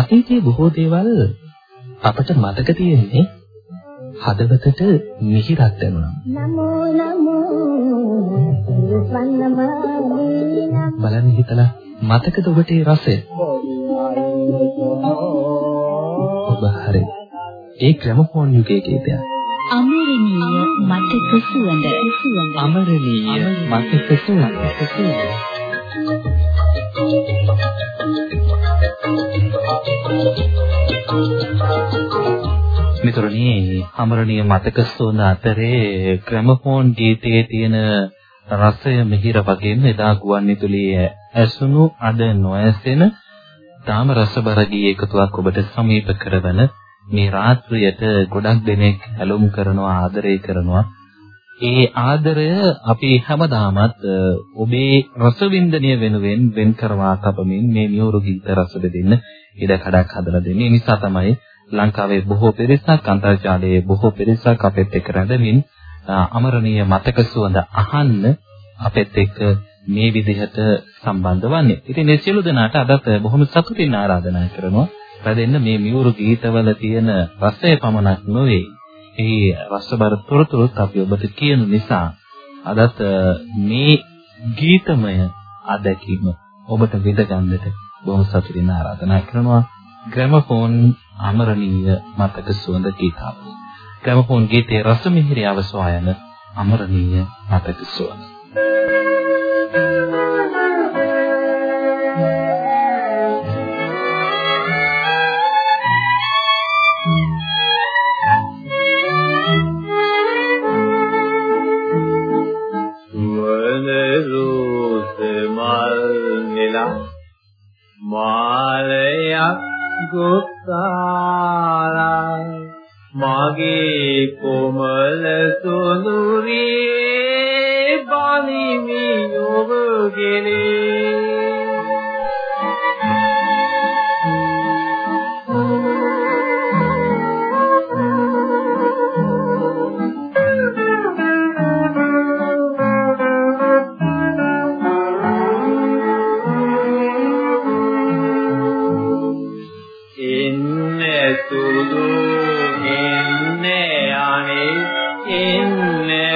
අතීතයේ බොහෝ දේවල් අපට මතක තියෙන්නේ හදවතට මිහිරක් දැනුණා. නමෝ නමෝ බලන්න හිතලා මතකද ඔබට ඒ රසය? ඔබ හරි. ඒ ග්‍රැමෆෝන් යුගයේ ගීතයක්. අමරණීය මතක සුවඳ සුවඳ අමරණීය මතක සුවඳ මිතුරනි අමරණීය මතක සුවඳ අතරේ ග්‍රැමෆෝන් ගීතයේ තියෙන රසය මිහිර වගේම එදා ගුවන්විදුලියේ ඇසුණු අද නොඇසෙන තාම රසබර ගී එකතුවක් ඔබට සමීප කරවන මේ රාත්‍රියට ගොඩක් දෙනෙක් ඇලුම් කරනවා ආදරය කරනවා ඒ ආදරය අපි හැමදාමත් ඔබේ රසවින්දනය වෙනුවෙන් වෙන් කරවා තබමින් මේ මියුරු ගීත රස දෙන්න ඉඩ කඩක් හදලා දෙන්නේ. ඒ නිසා තමයි ලංකාවේ බොහෝ පිරිසක් අන්තර්ජාලයේ බොහෝ පිරිසක් අපෙත් එක්ක රැඳමින් අමරණීය මතක සුවඳ අහන්න අපෙත් එක්ක මේ විදිහට සම්බන්ධ වන්නේ. ඉතින් මේ සියලු දෙනාට අදත් බොහොම සතුටින් ආරාධනා කරනවා. රැඳෙන්න මේ මියුරු ගීතවල තියෙන රසය පමණක් නොවේ. ඒ රසබර තොරතුරුත් අපි ඔබට කියන නිසා අදත් මේ ගීතමය අත්දැකීම ඔබට විඳ ගන්නට බොහොම සතුටින් ආරාධනා කරනවා. ග්‍රැමෆෝන් අමරණීය මතක සුවඳ ගීතාවලිය. ග්‍රැමෆෝන් ගීතයේ රස මිහිරි අවසවායන අමරණීය මතක සුවඳ. මාලයක් ගොස්සාරා මගේ කොමල සොඳුරියේ බණිමි ඔබගෙනේ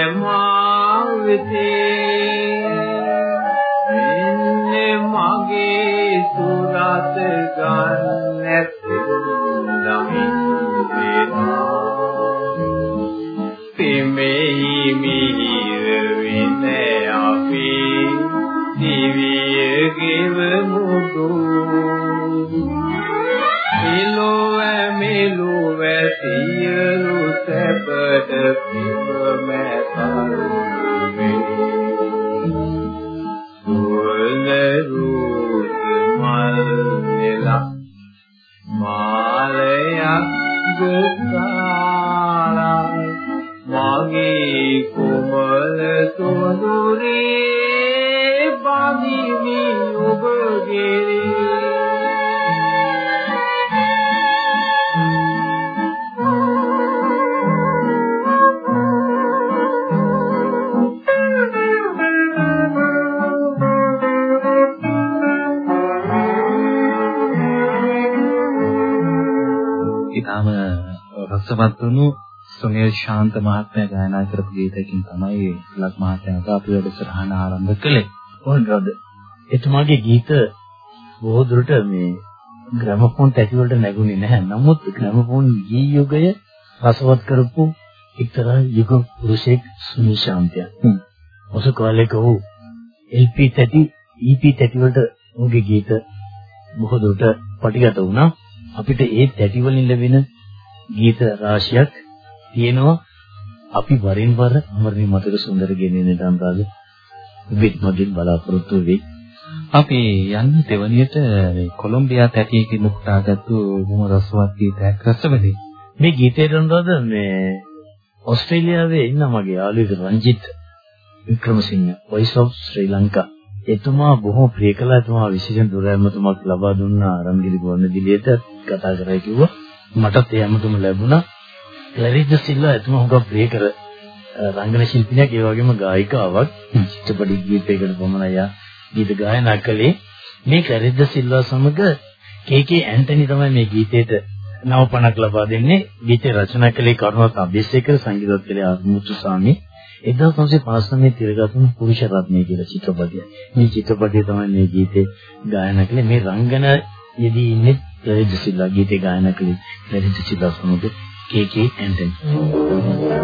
රසවත් වුණු සුනිල් ශාන්ත මහත්මයා ගායනා කරපු ගීතයකින් තමයි ලක් මහත්මයාට අපි වැඩසටහන ආරම්භ කළේ. කොහොමද? එතුමාගේ ගීත බොහෝ දුරට මේ ග්‍රැමෆෝන් තැටි වලට නැගුණේ නැහැ. නමුත් ග්‍රැමෆෝන් ගී යුගය රසවත් කරපු එක්තරා යුග පුරුෂයෙක් සුනිල් ශාන්තයා. ඔස කාලේ කවු LP තැටි EP තැටි වලට ඔහුගේ ගීත බොහෝ දුරට පටිගත වුණා. අපිට ඒ තැටි වලින් ලැබෙන ගීත රාශියක් තියෙනවා. අපි වරින් වර අමරණීය මතක සුන්දර ගෙනෙන තන්තාද විත් මගින් බලාපොරොත්තු වෙයි. අපි යන්නේ දෙවනියට මේ කොලොම්බියා තැටියකින් උපුටාගත්තු බොහොම රසවත් ගීතයක් රසවලේ. මේ ගීතයට නේද මේ ඕස්ට්‍රේලියාවේ ඉන්න මගේ යාළුවෙක් Ranjith Wickremesinghe Voice of Sri Lanka. එතුමා බොහොම ප්‍රිය කළා. එතුමා විශේෂ දුරැමතුමක් ලබා දුන්නා. ආරම්භික ගුවන්විදුලියට කතා කරලා කිව්වා. මටත් ඒ හැමතුම ලැබුණා. ක්ලැරිස් ද සිල්වා එතුමා හුඟක් ප්‍රිය කර රංගන ශිල්පිනියක් ඒ වගේම ගායිකාවක් චිත්‍රපටි ගීතයකට පමණයි යා ගීත ගායනා කළේ. මේ ක්ලැරිස් ද සිල්වා සමග කේ.කේ. ඇන්ටනි තමයි මේ ගීතේට නවපණක් ලබා දෙන්නේ. ගීතය රචනා කළේ කරුණාත් අබේසේකර සංගීතවත් කළේ ආමුතු සාමි. 1959 තිරගතුණු පුරුෂ රත්නය කියලා චිත්‍රපටය. මේ චිත්‍රපටය තමයි මේ ගීතේ ගායනා කළේ. මේ රංගන යෙදී ඉන්නේ ललित जसीला गीते गायन के लिए ललित जसीला सुनोगे के के एंड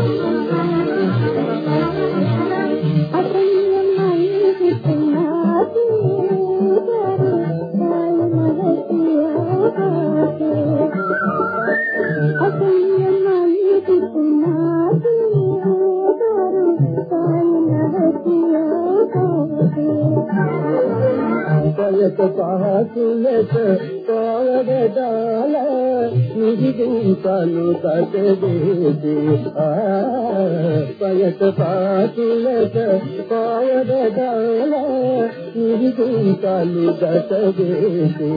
पकत पाकूल पाव पक पहा पाव डा सूरी गीतालू कट गेसी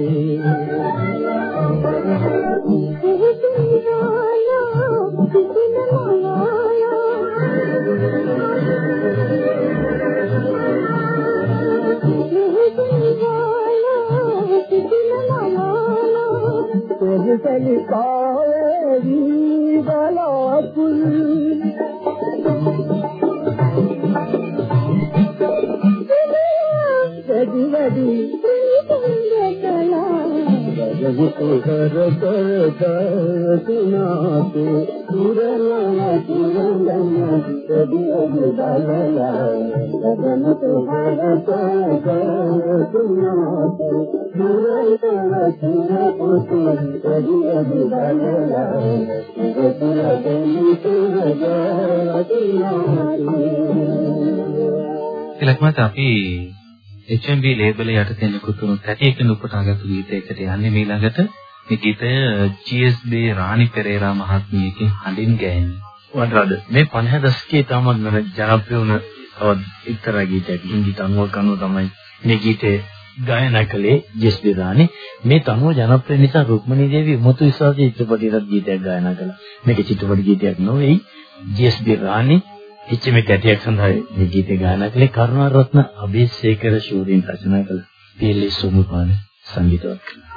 තිලක්මත් අපි HMB ලේබල් යටතේ නිකුත්ුණු තැටියකින් උපුටාගත්තු ගීතයකට යන්නේ ඊළඟට මේ ගීතය GSB රාණි පෙරේරා මහත්මියකින් හඬින් ගැයෙන්නේ. වඩාද මේ 50 දශකයේ තමත් ජනප්‍රිය වුණ තවත් එක්තරා ගීතයක් හින්දි තනුවක් අනුව තමයි මේ ගීතය ගායනා කළේ GSB රාණි. මේ තනුව ජනප්‍රිය නිසා රුක්මනී දේවී උමතු විශ්වාසයේ චිත්‍රපටයකට ගීතයක් ගායනා කළා. මේක චිත්‍රපට ගීතයක් නෙවෙයි GSB රාණි එච්ච මේ කැටියක් සඳහා මේ ගීතය ගායනා කළේ කරුණාරත්න අබේසේකර ශූරින් රචනා කළ පීලි සුමුපාන සංගීතවත් කළා.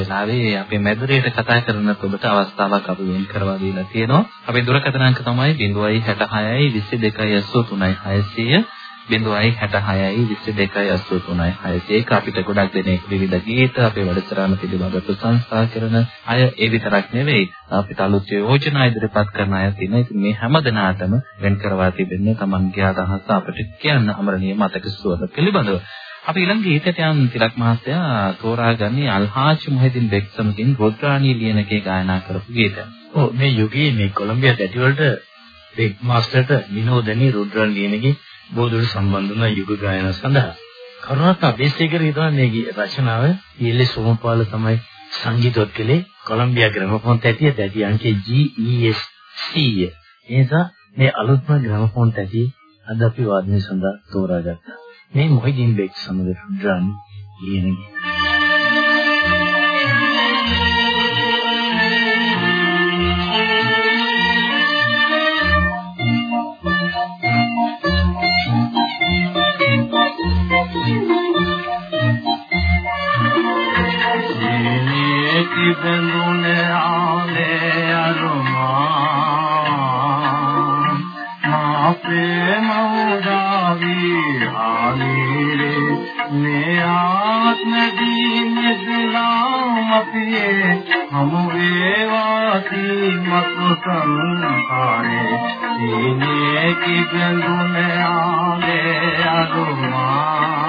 වෙලාවේ අපේ මැදුරේට කතා කරන ඔබට අවස්ථාවක් අපි වෙන් කරවා දීලා තියෙනවා. අපේ දුරකථන අංක තමයි 066 22 83 600 066යි 22යි 83යි 600 ඒක අපිට ගොඩක් දෙනෙක් විවිධ ගීත අපේ වැඩසටහන පිළිබඳව ප්‍රශංසා කරන අය ඒ විතරක් නෙවෙයි අපිට අලුත් යෝජනා ඉදිරිපත් කරන අය තියෙනවා. ඉතින් මේ හැම දිනාටම වෙන් කරවා තිබෙන්නේ Tamanගේ අදහස අපිට කියන්න අමරණීය මතක සුවඳ පිළිබඳව. අපි ඊළඟ ගීතයට යන තිලක් මහත්තයා තෝරාගන්නේ අල්හාජ් මොහිදින් බෙක් සමගින් රොඩ්රානි ලියනකේ ගායනා කරපු ගීතය. ඔව් මේ යුගයේ මේ කොලොම්බියා තැටිවලට බෙක් මාස්ටර්ට විනෝදනී රොඩ්රානි ලියනගේ බෝධුර සම්බන්ධ වන යුග ගායන සඳහා කරුණාත් අබේසේකර හිතන මේ රචනාව ඊළේ සෝමපාල තමයි සංගීතවත් කළේ කොලොම්බියා ග්‍රැමෆෝන් තැටිය දැටි අංකේ GES 100. ඒ නිසා මේ අලුත්ම ග්‍රැමෆෝන් තැටිය අද අපි වාදනය සඳහා තෝරාගත්තා. named Muhyiddin Beg, some of the drum leading. දීනදලා අපේ හමු වේවාති මතු සංකාරේ. දීනේ කි බඳුන ආලේ අරුමා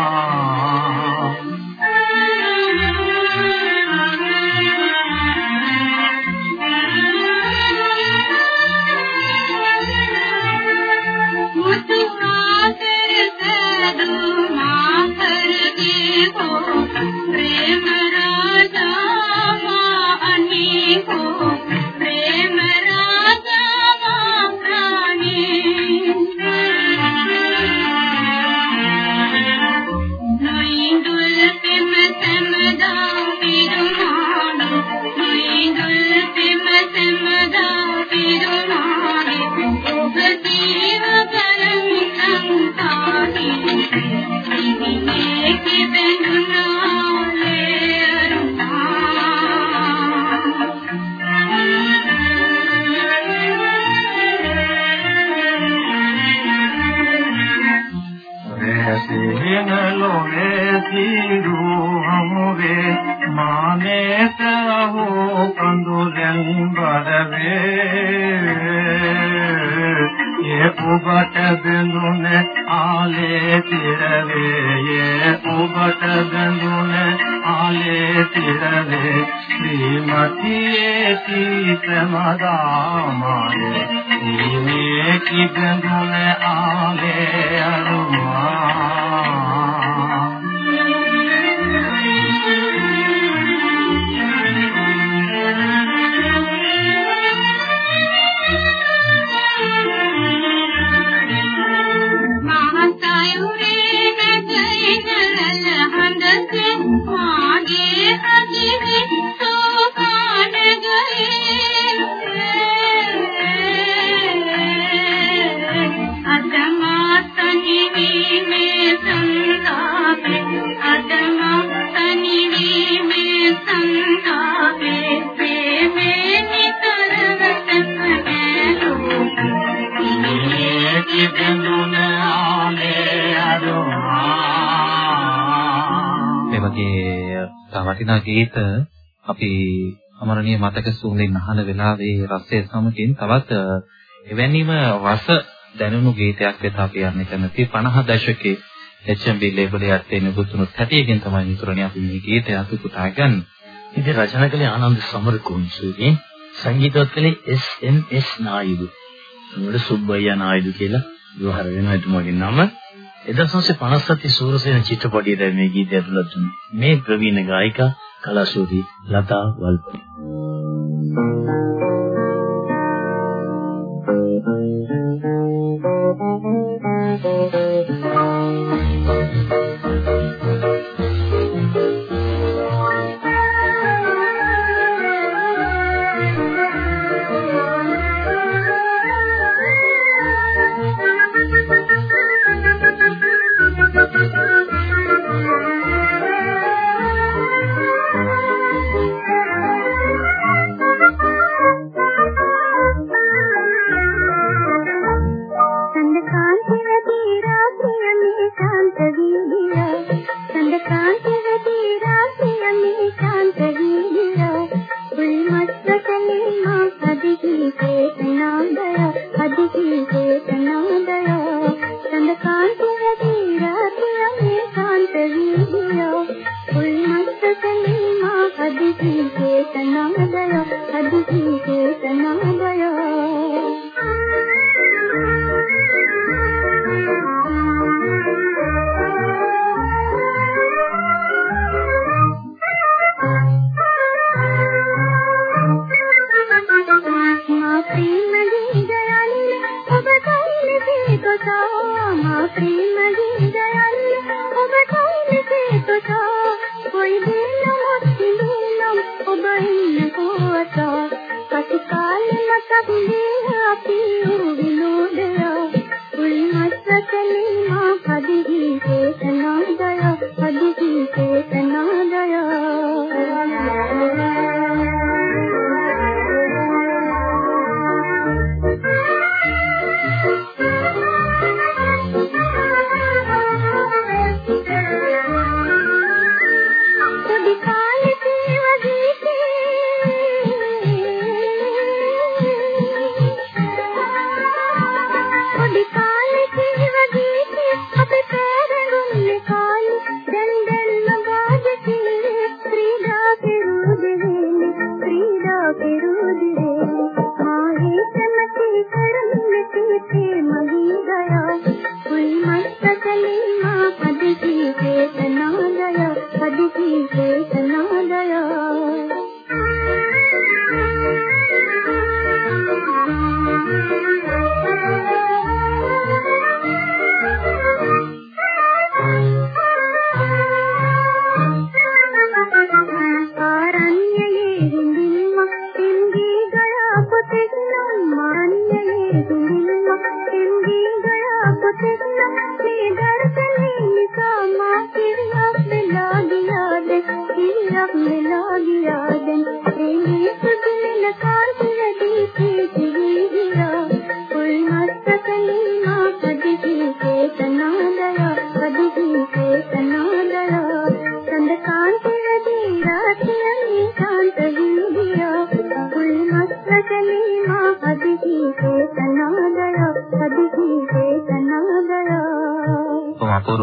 වටිනා ගීත අපි අමරණීය මතක සුවඳින් අහන වෙලාවේ රසය සමගින් තවත් එවැනිම රස දැනුණු ගීතයක් වෙත අපි යන්නේ කැමති 50 දශකයේ HMB ලේබල් එකේ නිකුත්ුණු හැටියකින් තමයි මිතුරනි අපි මේ ගීතය අපි පුතා ගන්න. ඉතින් රචනා කළේ ආනන්ද සමරකුංසුගේ සංගීතවත් කළේ SMS නායිදු. උනට සුබ්බයියා නායිදු කියලා විවහාර වෙනවා එතුමාගේ නම. 1957 සූරසේන චිත්‍රපටයේ මේ ගීතය ඇතුළත් වුණේ. මේ ප්‍රවීණ ගායිකා කලාශූරී ලතා වල්පොල. අදිහි කාලයක් අපි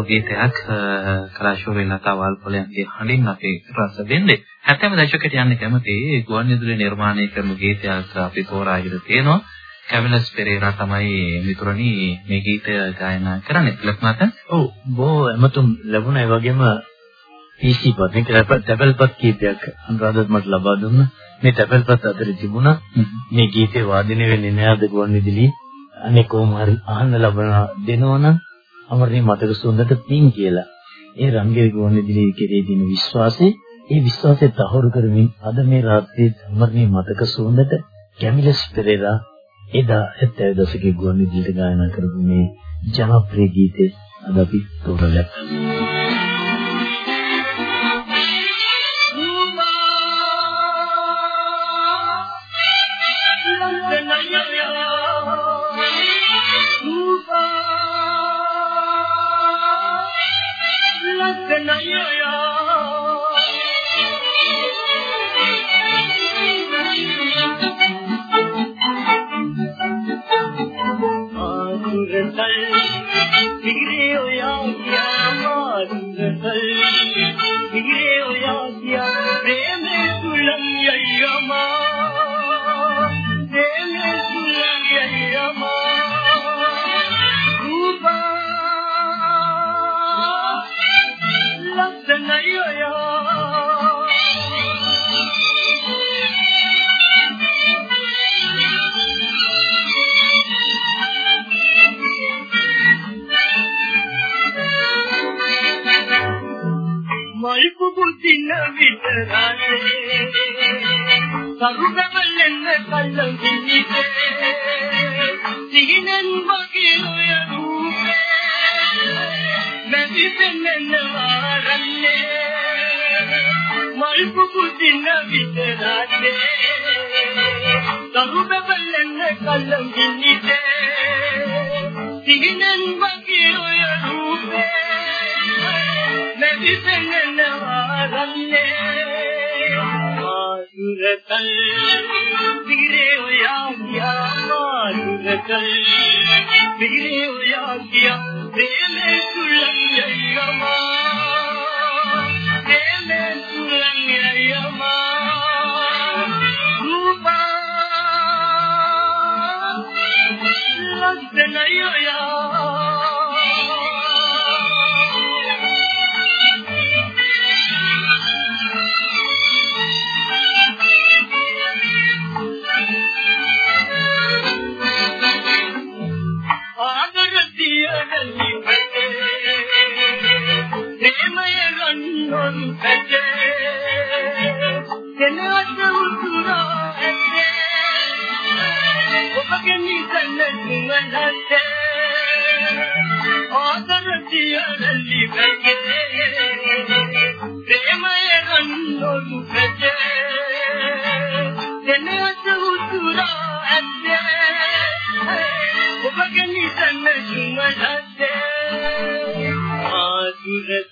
ගීතයක් කලාශූරී ලතා වල්පොලයන්ගේ හඬින් අපි රස දෙන්නේ. හැතැම් දශකයට යන්න කැමති ගුවන්විදුලි නිර්මාණය කරන ගීතයක් අපි තෝරාගෙන තියෙනවා. කැමිලස් පෙරේරා තමයි මිතුරනි මේ ගීතය ගායනා කරන්නේ. ලක්මාත. ඔව් බොහෝ එමතුම් ලැබුණා. ඒ වගේම PC පත් මේක තැපල්පත් කීපයක් අනුරාධපුරත් මට ලබා දුන්නා. මේ තැපල්පත් අතර තිබුණා මේ ගීතේ වාදනය වෙන්නේ නැහැද ගුවන්විදුලි අනේ කොහොම හරි අහන්න ලබන දෙනවනම් අමරණීය මතක සුවඳට පින් කියලා. ඒ රංගිරි ගුවන්විදුලියේ කෙරෙහි තියෙන විශ්වාසය, ඒ විශ්වාසය තහවුරු කරමින් අද මේ රාත්‍රියේ අමරණීය මතක සුවඳට කැමිලස් පෙරේරා එදා 70 දශකයේ ගුවන්විදුලියට ගායනා කරපු මේ ජනප්‍රිය ගීතේ අද අපි තෝරගත්තා. නැතිවෙන්න වාරන්නේ මාදුරකල් දිගිරේ ඔයා ගියා මාදුරකල් දිගිරේ ඔයා ගියා. ප්‍රේමේ තුලන් යයමා ප්‍රේමේ තුලන් යයමා රූපා ලක්ෂණයයා ආදරතියනලි ගන්නොන් පැටේ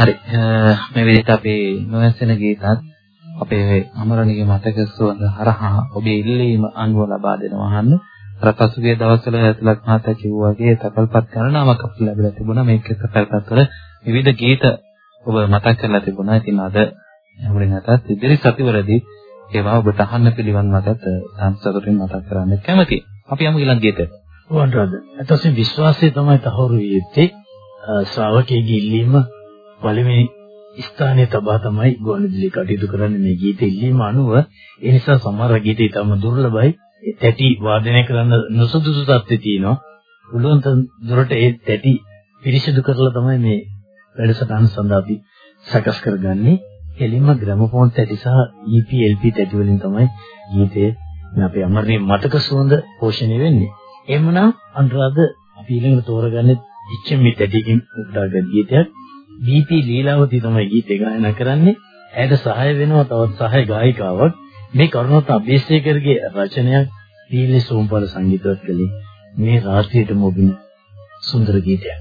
හරි මේ විදිහට අපි නොවැසෙන ගීතත් අපේ අමරණීය මතක සුවඳ හරහා ඔබේ ඉල්ලීම අනුව ලබා දෙනවා අහන්න. අර පසුගිය දවස්වල ඇතුළත් මහතා කිව්වා වගේ තකල්පත් කරනාමක් අපිට ලැබිලා තිබුණා. මේක තකල්පත් වල විවිධ ගීත ඔබ මතක් කරලා තිබුණා. ඉතින් අද හැමෝටම නැතත් ඉදිරි සතිවලදී ඒවා ඔබට අහන්න පිළිවන් මතත් සංසතරින් මතක් කරන්න කැමතියි. අපි යමු ඊළඟ ගීතයට. වන්දරද. අතසින් විශ්වාසය තමයි තහවුරු වෙන්නේ. ශ්‍රාවකයේ ඉල්ලීම පළවෙනි ස්ථානයේ තබා තමයි ගුවන්විදුලි කටයුතු කරන්නේ මේ ගීත ඉල්ලීම අනුව. ඒ නිසා සමහර ගීත ඊටම දුර්ලභයි. තැටි වාදනය කරන්න නුසුදුසු තත්ත්වෙ තියෙනවා. උළුවන් දුරට ඒ තැටි පිරිසිදු කරලා තමයි මේ වැඩසටහන සඳහා අපි සකස් කරගන්නේ. එලින්ම ග්‍රැමෆෝන් තැටි සහ EP LP තැටි වලින් තමයි ගීතය අපේ අමරණීය මතක සුවඳ පෝෂණය වෙන්නේ. එහෙමනම් අනුරාධ අපි ඊළඟට තෝරගන්නේ ඉච්ඡෙන් මේ තැටිකින් උඩාගත් ගීතයක්. BP ලීලාවතී තමයි ගීතය ගායනා කරන්නේ. ඇයට සහාය වෙනවා තවත් සහාය ගායිකාවක්. මේ කරුණාත අබේසේකර්ගේ රචනයක් පීලි සෝම්පාල සංගීතවත් කළේ මේ රාත්‍රියට මොබින සුන්දර ගීතයක්.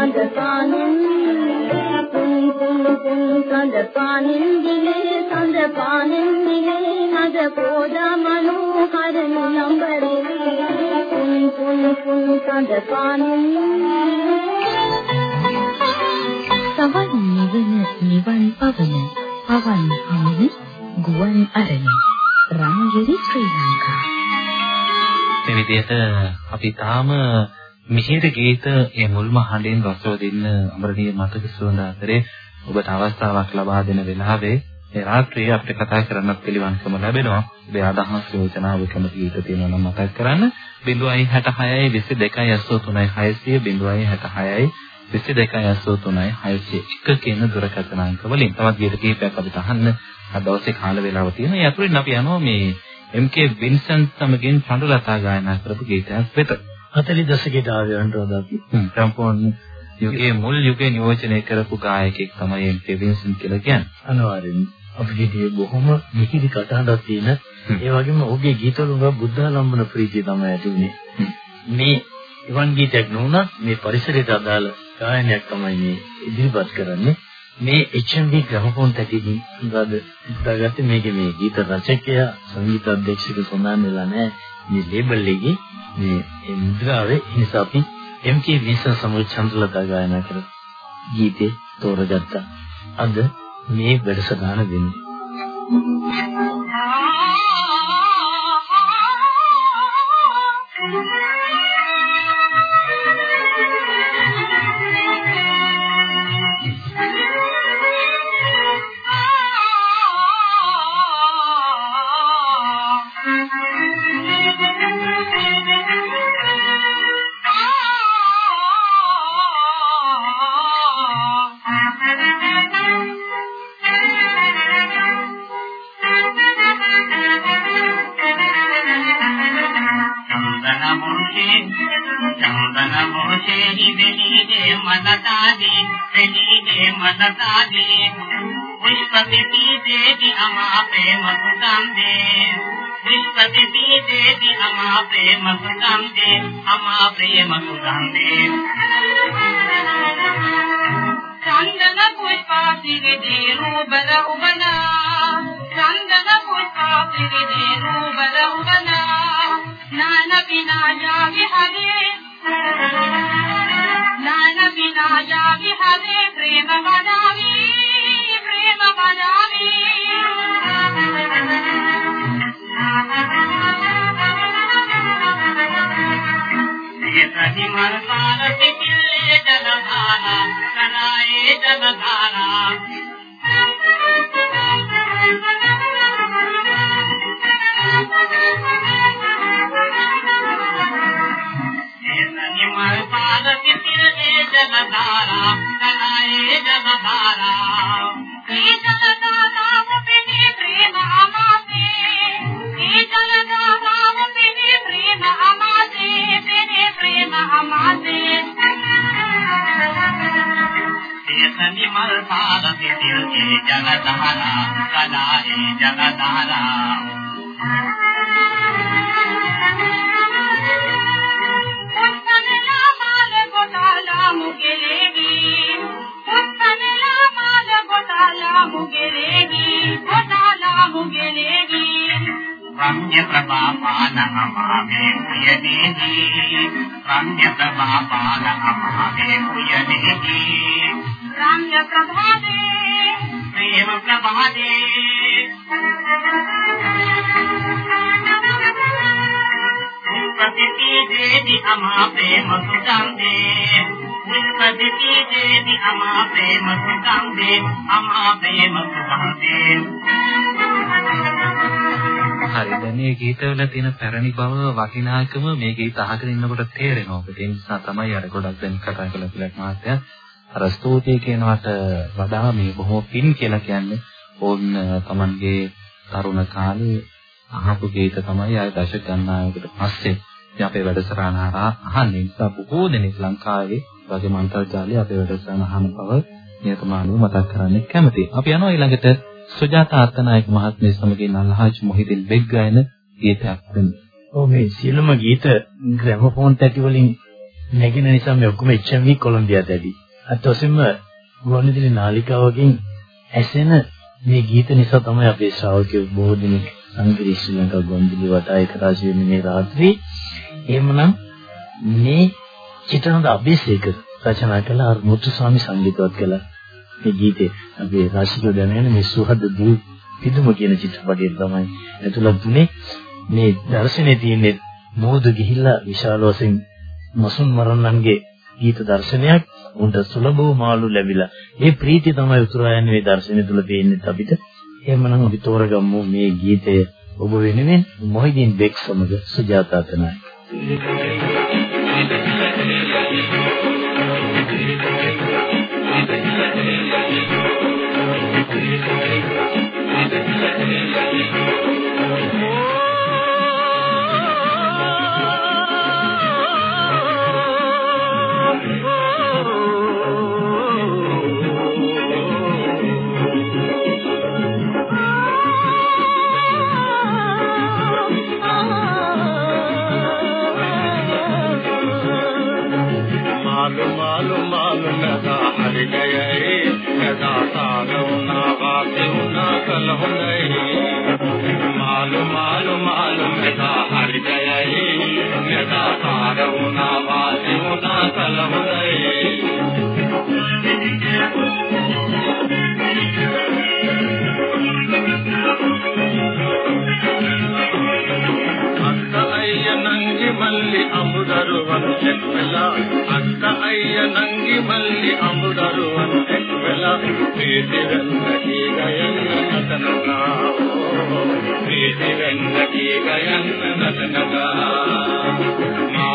සඳ පානින් කුන් කුන් කුන් සඳ පානින් ගිලේ සඳ පානින් ගිලේ නද පොද මනෝහර නිලම්බරේ කුන් කුන් කුන් සඳ පානින් සවන් නිවන නිවන් පවන පවන් හමුන ගුවන් අරණ. රංගිරි ශ්‍රී ලංකා. මේ විදිහට අපි තාම මිහිර ගීත ඒ මුල්ම හඬෙන් රසවදින්න අමරණීය මතක සුවඳ අතරේ ඔබට අවස්ථාවක් ලබා දෙන වෙලාවේ මේ රාත්‍රියේ අපිට කතා කරන්නත් පිළිවන්කම ලැබෙනවා. ඔබේ අදහස් යෝජනා ඔබ කැමති ගීත තියෙනවා නම් මතක් කරන්න 0.66 22 600 0.66 22 කියන දුරකථන අංක වලින් තවත් ගීත කිහිපයක් අපිට අහන්න අද දවසේ කාල වේලාව තියෙනවා. ඒ අතුරින් අපි යනවා මේ එම්.කේ. වින්සන්ට් සමගින් චඳුලතා ගායනා කරපු ගීතයක් වෙත. 40 දශකයට ආවයන්ට අපි සම්පූර්ණ යුගයේ මුල් යුගයේ නියෝජනය කරපු ගායකයෙක් තමයි එම්.කේ. වින්සන්ට් කියලා කියන්නේ. අනිවාර්යෙන් අපිට බොහොම මිහිරි කටහඬක් තියෙන ඒ වගේම ඔහුගේ ගීතවල උගා බුද්ධාලම්බන ප්‍රීතිය තමයි ඇති උනේ. මේ ඉවන් ගීතයක් නොවුනත් මේ පරිසරයට අදාළ ගායනයක් තමයි මේ ඉදිරිපත් කරන්නේ. මේ HMV ග්‍රැමෆෝන් තැටිකින් උදාද හිතාගත්තේ මේකේ මේ ගීත රචකයා සංගීත අධ්‍යක්ෂක සොඳාන් වෙලා නැහැ. මේ ලේබල් එකේ මේ ඒ මුද්‍රාවේ ඒ නිසා අපි MK විසන් සමග චන්ද්‍රලතා ගායනා කර ගීතේ තෝරගත්තා. අද මේ වැඩසටහන දෙන්නේ. චන්දන මුරුෂේ චන්දන මුරුෂේ හිදෙලිගේ මනතාදී දෙලිගේ මනතාදී විශ්වපති දේවි අමා ප්‍රේම සුගන්ධේ විශ්වපති දේවි අමා ප්‍රේම සුගන්ධේ අමා ප්‍රේම සුගන්ධේ චන්දන පුෂ්පාසිගේ රූබල උබනා චන්දන පුෂ්පාසිගේ රූබල උබනා नान बिना जागे हरे नान बिना जागे हरे प्रेम बनावी प्रेम बनावी सजी मन पार पिले जलधारा कनाए जलधारा නිමල් පාද සිතිරේ ජනතාරා කනායේ ජනතාරා ඒ ජනතාරා මුපිනේ ප්‍රේම අමාසේ ඒ ජනතාරා මුපිනේ ප්‍රේම අමාසේ පිනේ ප්‍රේම අමාසේ නිමල් පාද සිතිරේ ජනතාරා කනායේ ජනතාරා ಮುಗಿಲೇಗಿ ಪುಸ್ತನೆಯ ಮಾಲ ಗೋಟಾಲ ಮುಗಿಲೇಗಿ ಗೋಟಾಲ ಮುಗಿಲೇಗಿ ರಮ್ಯಪ್ರಭಾ ಪಾಲ ಅಮಾಮೇ ಪ್ರಿಯದೇಗಿ ರಮ್ಯಪ್ರಭಾ ಪಾಲ ಅಮಾಮೇ ಪ್ರಿಯದೇಗಿ ರಮ್ಯಪ್ರಭಾದೇ ಪ್ರೇಮ ಪ್ರಭಾದೇ ಪ್ರತಿ ದೇವಿ ಅಮಾ ಪ್ರೇಮ ಸುಗಂಧೇ උපදිති දේවි අමා ප්‍රේම සුඛං දේ අමා ප්‍රේම සුඛං දේ හරි දැන් මේ ගීතවල තියෙන පැරණි බව වටිනාකම මේ ගීත අහගෙන ඉන්නකොට තේරෙනවා. ඒ නිසා තමයි අර ගොඩක් දැන් කතා කළා කියලා මහත්තයා අර ස්තුතිය කියනවට වඩා මේ බොහෝ පින් කියලා කියන්නේ ඕන් Tamanගේ තරුණ කාලේ අහපු ගීත තමයි ආය දශක ගණනාවකට පස්සේ අපේ වැඩසටහන හරහා අහන්නේ. ඒක බොහෝ දෙනෙක් ලංකාවේ වගේම අන්තර්ජාලයේ අපේ වැඩසටහන අහන බව නියතමානව මතක් කරන්න කැමතියි. අපි යනවා ඊළඟට සුජාතා අත්තනායක මහත්මිය සමගින් අල්හාජ් මොහිදින් බෙග් ගායන ගීතයක් වෙන. ඔව් මේ සියලුම ගීත ග්‍රැමෆෝන් තැටි වලින් නැගින නිසා මේ ඔක්කොම HMV කොලොම්බියාට ඇදි. අත් ඔසෙම ගුවන්විදුලි නාලිකාවකින් ඇසෙන මේ ගීත නිසා තමයි අපේ ශ්‍රාවකයෝ බොහෝ දෙනෙක් සංගීත ශ්‍රී ලංකා ගුවන්විදුලි වටා එක රාශි වෙන්නේ මේ රාත්‍රී. එහෙමනම් මේ චිත්‍රනන්ද අබේසේකර රචනා කළ. අර මුතුස්වාමි සංගීතවත් කළ. මේ ගීතේ අපේ රාශිකව දැනගෙන මේ සුහද දූ පිදුම කියන චිත්‍රපටයේ තමයි ඇතුළත් වුනේ මේ දර්ශනේ තියෙන්නේ මෝද ගිහිල්ලා විශාල වශයෙන් මසුන් මරන්නන්ගේ ගීත දර්ශනයක් උන්ට සුලභව මාළු ලැබිලා. ඒ ප්‍රීතිය තමයි උතුරා යන්නේ මේ දර්ශනය තුල පේන්නේ අපිට. එහෙමනම් අපි තෝරගමු මේ ගීතය ඔබ වෙනුවෙන් මොහිදින් බෙක් සමග සුජාතා තනායි. మల్లి అముదరు వను చెక్వెల అక్క అయ్య నంగి మల్లి అముదరు వను చెక్వెల ప్రీతి వెన్నకి గయన్న నటనగా ప్రీతి వెన్నకి గయన్న నటనగా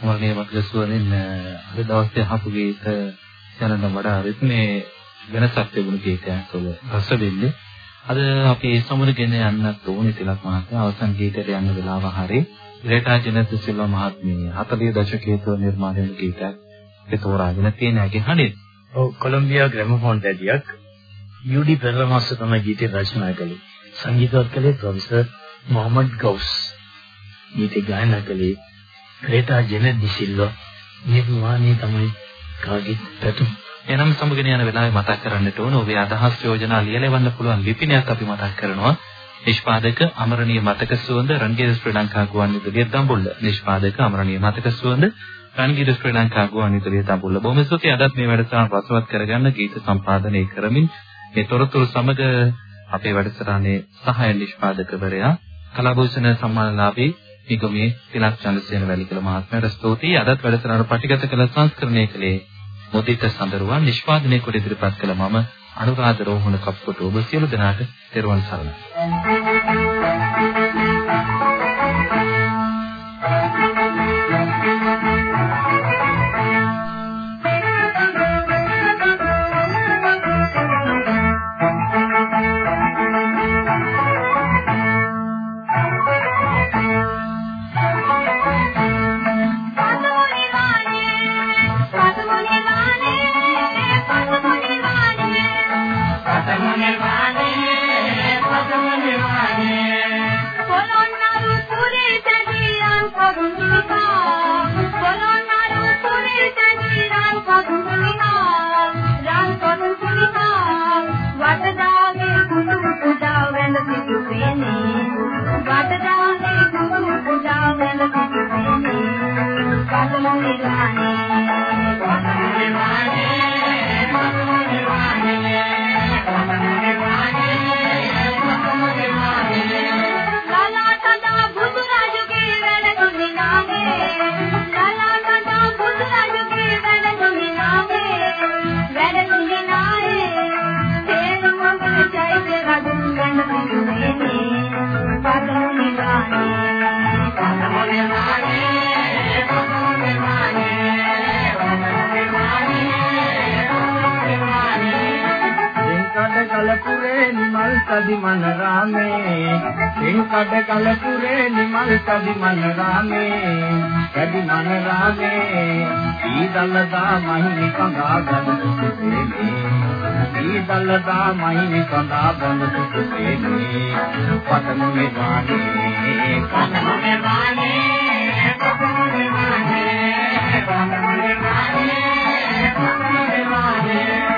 මතක සුවඳින් අද දවසේ අහපු ගීත යනන වඩා රිද්මේ වෙනසක් තිබුණු ගීතයක් තුළ රස දෙන්නේ. අද අපි ඒ සමුරගෙන යන්නත් ඕනේ තිලක් මහත්තයා අවසන් ගීතයට යන්න වෙලාව හරි. ග්‍රේටා ජෙනස් සිල්වා මහත්මිය 40 දශකයේ තුල නිර්මාණය වුණු ගීතයක් ඒ තෝරාගෙන තියෙන ඇගේ හඬින්. ඔව් කොලොම්බියා ග්‍රැමෆෝන් දැඩියක් යුඩි පෙරලමස්ස තමයි ගීතය රචනා කළේ. සංගීතවත් කළේ ප්‍රොෆෙසර් මොහමඩ් ගවුස්. ගීතය ගායනා කළේ ග්‍රේටා ජෙනස් දිසිල්වා නිර්මාණය තමයි කාගෙත් පැතුම්. එනම් සමගින යන වෙලාවේ මතක් කරන්නට ඕන ඔබේ අදහස් යෝජනා ලියලවන්න පුළුවන් ලිපිනයක් අපි මතක් කරනවා. නිෂ්පාදක අමරණීය මතක සුවඳ රන්ගිර ශ්‍රී ලංකා ගුවන්විදුලිය දඹුල්ල. නිෂ්පාදක අමරණීය මතක සුවඳ රන්ගිර ශ්‍රී ලංකා ගුවන්විදුලිය දඹුල්ල. බොහොම ස්තුතියි අදත් මේ වැඩසටහන රසවත් කරගන්න ගීත සම්පාදනය කරමින් මේ තොරතුරු සමග අපේ වැඩසටහනේ සහාය නිෂ්පාදකවරයා කලාභූෂණ සම්මානලාභී නිගමේ තිලක් චන්ද්‍රසේන වැලිකල මහත්මයාට ස්තුතියි. අදත් වැඩසටහන පටිගත කළ සංස්කරණය කළේ මුදිත සඳරුවන් නිෂ්පාදනය කොට ඉදිරිපත් කළ මම අනුරාධ රෝහණ කප්පට ඔබ සියලු දෙනාට තෙරුවන් සරණයි. නිමල් කදි මන රාමේ කදි මන රාමේ ඊදලදා මහිනි කඳා ගන සුසේනේ ඊදලදා මහිනි කඳා ගන සුසේනේ පතන මේ වානේ පතන මේ වානේ පතන මේ වානේ පතන මේ වානේ පතන මේ වානේ.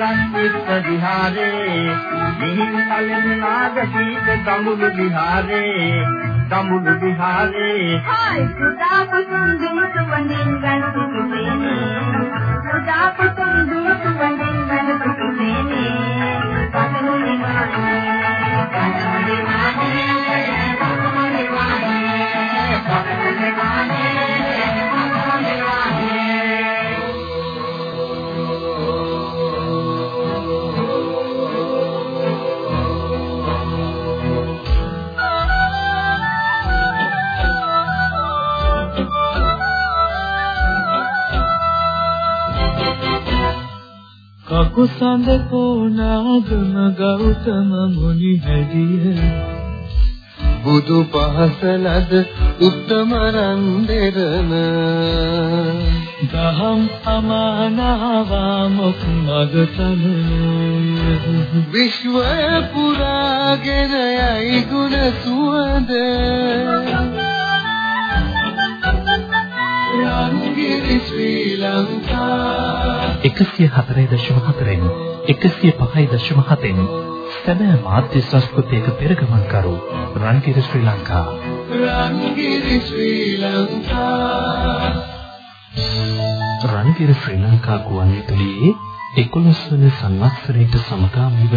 गंगित बिहारे हिमल नाग गीत कमुल बिहारे कमुल बिहारे हाय सुदा කකුසඳ කෝනාගම ගෞතම මුනි හැදිය. බුදු පහසලද උත්තම රන්දෙරන දහම් අමානාවා මොක් මගතන විශ්වය පුරාගෙන යයි ගුණ සුවඳ. රංගිරි ශ්‍රී ලංකා. 104.4න් 105.7න් සැබෑ මාධ්‍ය සංස්කෘතියක පෙරගමන් කරු රන්ගිර ශ්‍රී ලංකා. රංගිරි ශ්‍රී ලංකා. රන්ගිර ශ්‍රී ලංකා ගුවන්විදුලියේ 11 වන සංවත්සරයට සමගාමීව